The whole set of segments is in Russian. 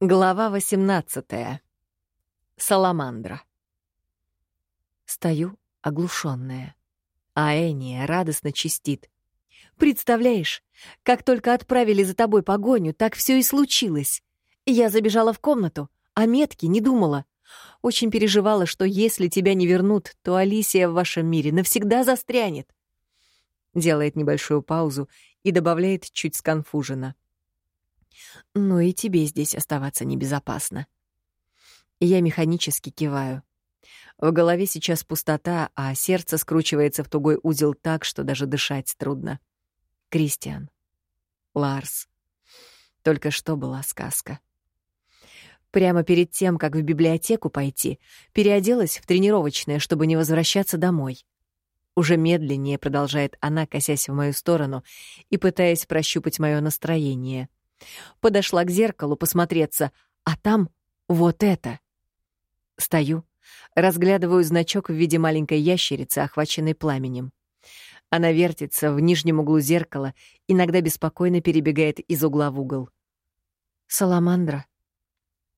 Глава 18. Саламандра. Стою, оглушенная. А Эния радостно чистит. «Представляешь, как только отправили за тобой погоню, так все и случилось. Я забежала в комнату, а метки не думала. Очень переживала, что если тебя не вернут, то Алисия в вашем мире навсегда застрянет». Делает небольшую паузу и добавляет чуть сконфуженно. — но и тебе здесь оставаться небезопасно. Я механически киваю. В голове сейчас пустота, а сердце скручивается в тугой узел так, что даже дышать трудно. Кристиан. Ларс. Только что была сказка. Прямо перед тем, как в библиотеку пойти, переоделась в тренировочное, чтобы не возвращаться домой. Уже медленнее продолжает она, косясь в мою сторону и пытаясь прощупать мое настроение — Подошла к зеркалу посмотреться, а там вот это. Стою, разглядываю значок в виде маленькой ящерицы, охваченной пламенем. Она вертится в нижнем углу зеркала, иногда беспокойно перебегает из угла в угол. «Саламандра?»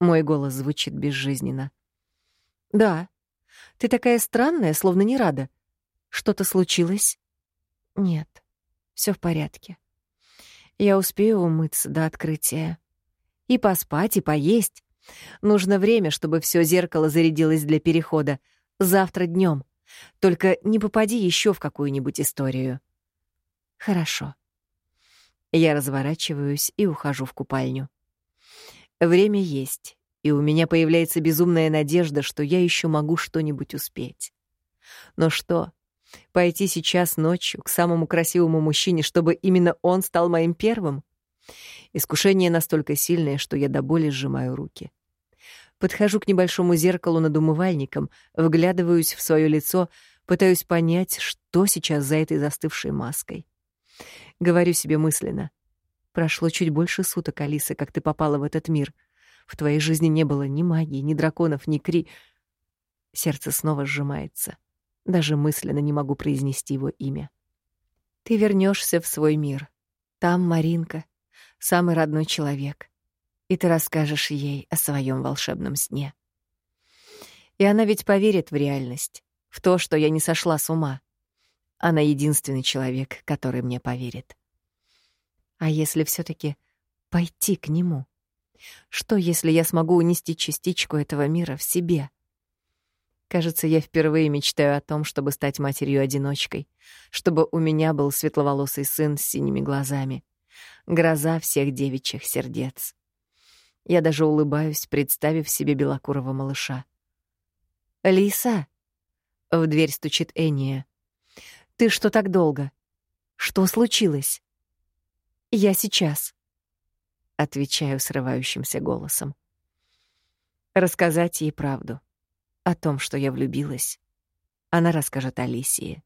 Мой голос звучит безжизненно. «Да. Ты такая странная, словно не рада. Что-то случилось?» «Нет, все в порядке». Я успею умыться до открытия. И поспать, и поесть. Нужно время, чтобы все зеркало зарядилось для перехода. Завтра днем. Только не попади еще в какую-нибудь историю. Хорошо. Я разворачиваюсь и ухожу в купальню. Время есть, и у меня появляется безумная надежда, что я еще могу что-нибудь успеть. Но что? Пойти сейчас ночью к самому красивому мужчине, чтобы именно он стал моим первым? Искушение настолько сильное, что я до боли сжимаю руки. Подхожу к небольшому зеркалу над умывальником, вглядываюсь в свое лицо, пытаюсь понять, что сейчас за этой застывшей маской. Говорю себе мысленно. Прошло чуть больше суток, Алиса, как ты попала в этот мир. В твоей жизни не было ни магии, ни драконов, ни кри... Сердце снова сжимается. Даже мысленно не могу произнести его имя. Ты вернешься в свой мир. Там Маринка, самый родной человек. И ты расскажешь ей о своем волшебном сне. И она ведь поверит в реальность, в то, что я не сошла с ума. Она единственный человек, который мне поверит. А если все таки пойти к нему? Что, если я смогу унести частичку этого мира в себе? Кажется, я впервые мечтаю о том, чтобы стать матерью-одиночкой, чтобы у меня был светловолосый сын с синими глазами. Гроза всех девичьих сердец. Я даже улыбаюсь, представив себе белокурого малыша. «Лиса!» — в дверь стучит Эния. «Ты что так долго? Что случилось?» «Я сейчас», — отвечаю срывающимся голосом. Рассказать ей правду о том, что я влюбилась, она расскажет Алисии.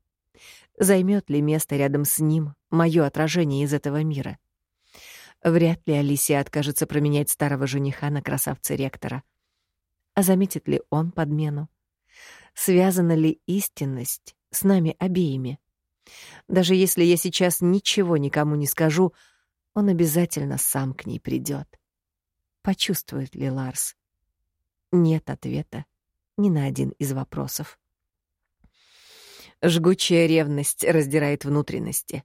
Займет ли место рядом с ним мое отражение из этого мира? Вряд ли Алисия откажется променять старого жениха на красавца ректора. А заметит ли он подмену? Связана ли истинность с нами обеими? Даже если я сейчас ничего никому не скажу, он обязательно сам к ней придет. Почувствует ли Ларс? Нет ответа ни на один из вопросов. Жгучая ревность раздирает внутренности.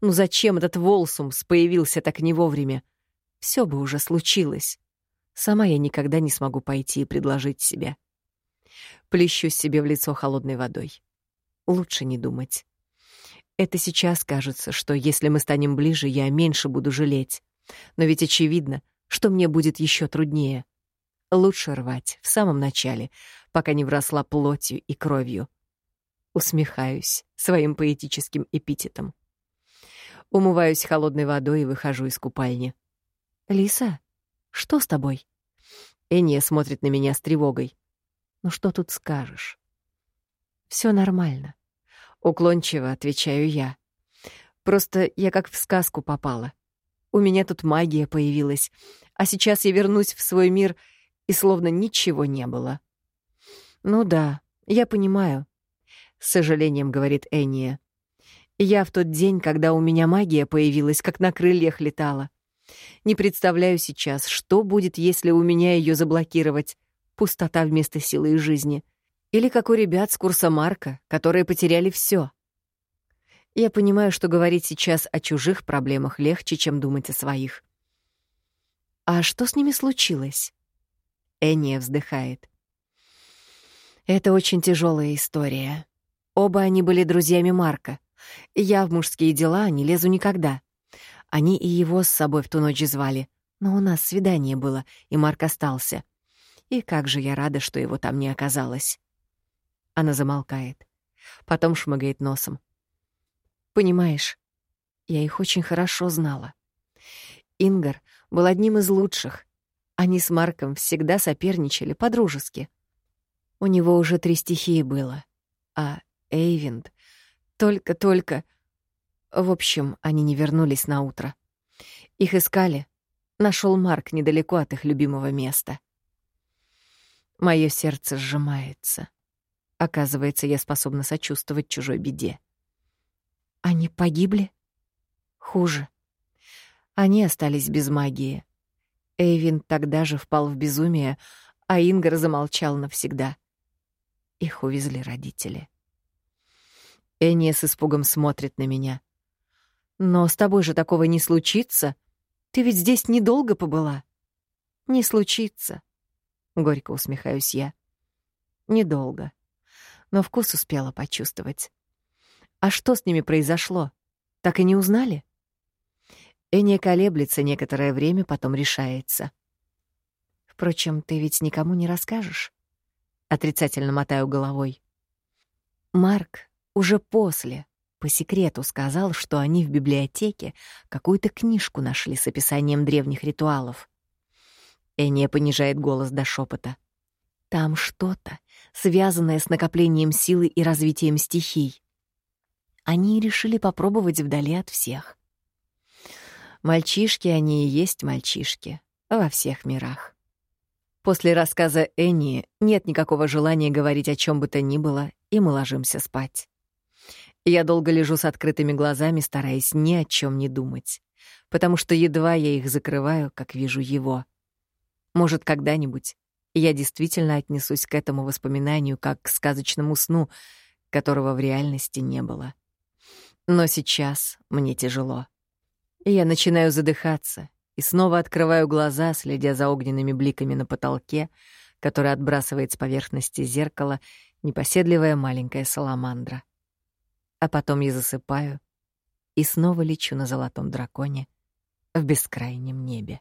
Ну зачем этот Волсумс появился так не вовремя? Все бы уже случилось. Сама я никогда не смогу пойти и предложить себя. Плещу себе в лицо холодной водой. Лучше не думать. Это сейчас кажется, что если мы станем ближе, я меньше буду жалеть. Но ведь очевидно, что мне будет еще труднее. Лучше рвать в самом начале, пока не вросла плотью и кровью. Усмехаюсь своим поэтическим эпитетом. Умываюсь холодной водой и выхожу из купальни. «Лиса, что с тобой?» Эния смотрит на меня с тревогой. «Ну что тут скажешь?» Все нормально», — уклончиво отвечаю я. «Просто я как в сказку попала. У меня тут магия появилась, а сейчас я вернусь в свой мир — и словно ничего не было. «Ну да, я понимаю», — с сожалением говорит Энния. «Я в тот день, когда у меня магия появилась, как на крыльях летала. Не представляю сейчас, что будет, если у меня ее заблокировать. Пустота вместо силы и жизни. Или как у ребят с курса Марка, которые потеряли все. Я понимаю, что говорить сейчас о чужих проблемах легче, чем думать о своих. А что с ними случилось? Эния вздыхает. Это очень тяжелая история. Оба они были друзьями Марка. Я в мужские дела не лезу никогда. Они и его с собой в ту ночь звали, но у нас свидание было, и Марк остался. И как же я рада, что его там не оказалось. Она замолкает. Потом шмыгает носом. Понимаешь, я их очень хорошо знала. Ингар был одним из лучших. Они с Марком всегда соперничали по-дружески. У него уже три стихии было. А Эйвинд только-только... В общем, они не вернулись на утро. Их искали. Нашел Марк недалеко от их любимого места. Мое сердце сжимается. Оказывается, я способна сочувствовать чужой беде. Они погибли? Хуже. Они остались без магии. Эйвин тогда же впал в безумие, а Ингар замолчал навсегда. Их увезли родители. Эния с испугом смотрит на меня. «Но с тобой же такого не случится. Ты ведь здесь недолго побыла». «Не случится», — горько усмехаюсь я. «Недолго. Но вкус успела почувствовать. А что с ними произошло? Так и не узнали?» Эния колеблется некоторое время, потом решается. «Впрочем, ты ведь никому не расскажешь?» Отрицательно мотаю головой. Марк уже после, по секрету сказал, что они в библиотеке какую-то книжку нашли с описанием древних ритуалов. Эния понижает голос до шепота. Там что-то, связанное с накоплением силы и развитием стихий. Они решили попробовать вдали от всех. Мальчишки они и есть мальчишки во всех мирах. После рассказа Энни нет никакого желания говорить о чем бы то ни было, и мы ложимся спать. Я долго лежу с открытыми глазами, стараясь ни о чем не думать, потому что едва я их закрываю, как вижу его. Может, когда-нибудь я действительно отнесусь к этому воспоминанию как к сказочному сну, которого в реальности не было. Но сейчас мне тяжело. Я начинаю задыхаться, и снова открываю глаза, следя за огненными бликами на потолке, который отбрасывает с поверхности зеркала непоседливая маленькая саламандра. А потом я засыпаю и снова лечу на золотом драконе в бескрайнем небе.